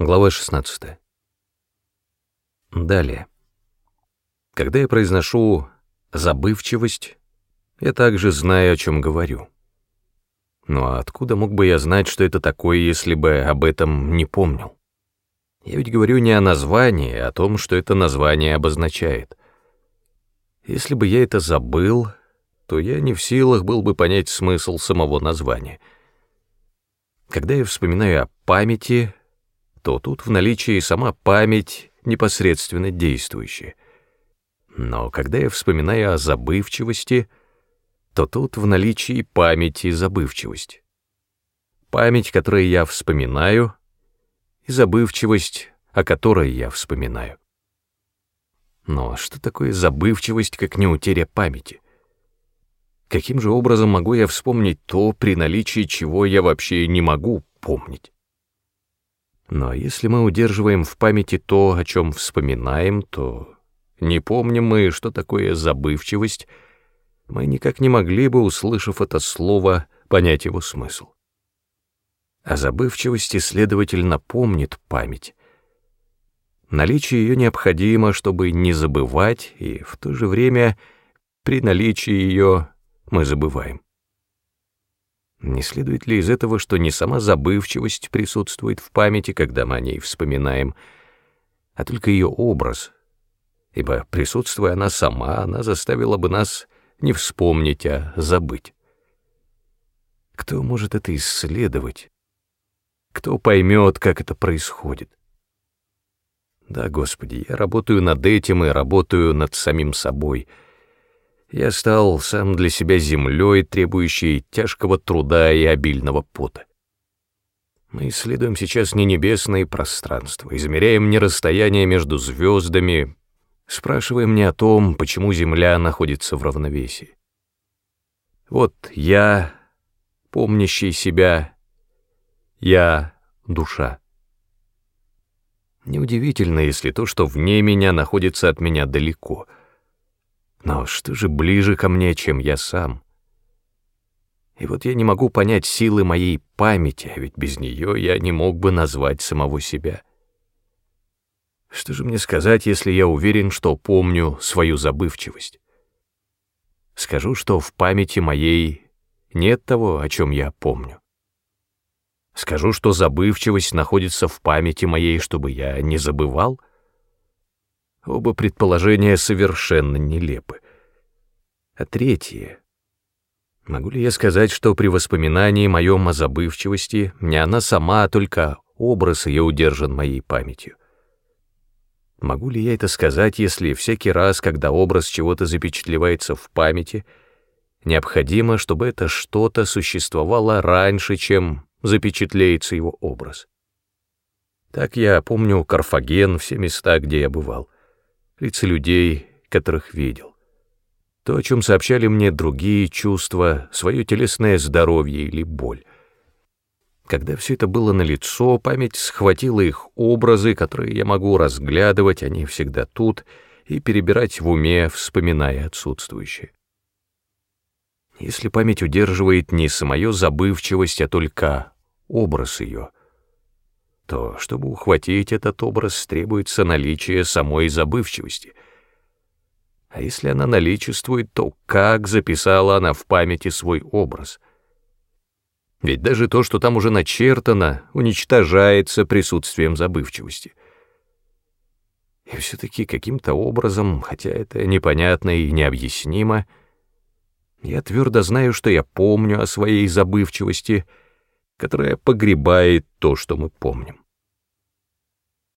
Глава 16. Далее. Когда я произношу «забывчивость», я также знаю, о чем говорю. Но откуда мог бы я знать, что это такое, если бы об этом не помнил? Я ведь говорю не о названии, а о том, что это название обозначает. Если бы я это забыл, то я не в силах был бы понять смысл самого названия. Когда я вспоминаю о памяти, то тут в наличии сама память непосредственно действующая. Но когда я вспоминаю о забывчивости, то тут в наличии память и забывчивость. Память, которую я вспоминаю, и забывчивость, о которой я вспоминаю. Но что такое забывчивость, как не утеря памяти? Каким же образом могу я вспомнить то, при наличии чего я вообще не могу помнить? Но если мы удерживаем в памяти то, о чем вспоминаем, то не помним мы, что такое забывчивость, мы никак не могли бы, услышав это слово, понять его смысл. А забывчивости, следовательно, помнит память. Наличие ее необходимо, чтобы не забывать, и в то же время при наличии ее мы забываем. Не следует ли из этого, что не сама забывчивость присутствует в памяти, когда мы о ней вспоминаем, а только ее образ, ибо, присутствуя она сама, она заставила бы нас не вспомнить, а забыть. Кто может это исследовать? Кто поймет, как это происходит? Да, Господи, я работаю над этим и работаю над самим собой — я стал сам для себя землей, требующей тяжкого труда и обильного пота. Мы исследуем сейчас не небесное пространство, измеряем не расстояние между звездами, спрашиваем не о том, почему Земля находится в равновесии. Вот я, помнящий себя, я — душа. Неудивительно, если то, что вне меня, находится от меня далеко — но что же ближе ко мне, чем я сам? И вот я не могу понять силы моей памяти, а ведь без нее я не мог бы назвать самого себя. Что же мне сказать, если я уверен, что помню свою забывчивость? Скажу, что в памяти моей нет того, о чем я помню. Скажу, что забывчивость находится в памяти моей, чтобы я не забывал — Оба предположения совершенно нелепы. А третье. Могу ли я сказать, что при воспоминании моем о забывчивости не она сама, а только образ ее удержан моей памятью? Могу ли я это сказать, если всякий раз, когда образ чего-то запечатлевается в памяти, необходимо, чтобы это что-то существовало раньше, чем запечатлеется его образ? Так я помню Карфаген, все места, где я бывал лица людей, которых видел. То, о чем сообщали мне другие чувства, свое телесное здоровье или боль. Когда все это было налицо, память схватила их образы, которые я могу разглядывать, они всегда тут, и перебирать в уме, вспоминая отсутствующее. Если память удерживает не самую забывчивость, а только образ ее — то, чтобы ухватить этот образ, требуется наличие самой забывчивости. А если она наличествует, то как записала она в памяти свой образ? Ведь даже то, что там уже начертано, уничтожается присутствием забывчивости. И все-таки каким-то образом, хотя это непонятно и необъяснимо, я твердо знаю, что я помню о своей забывчивости — которая погребает то, что мы помним.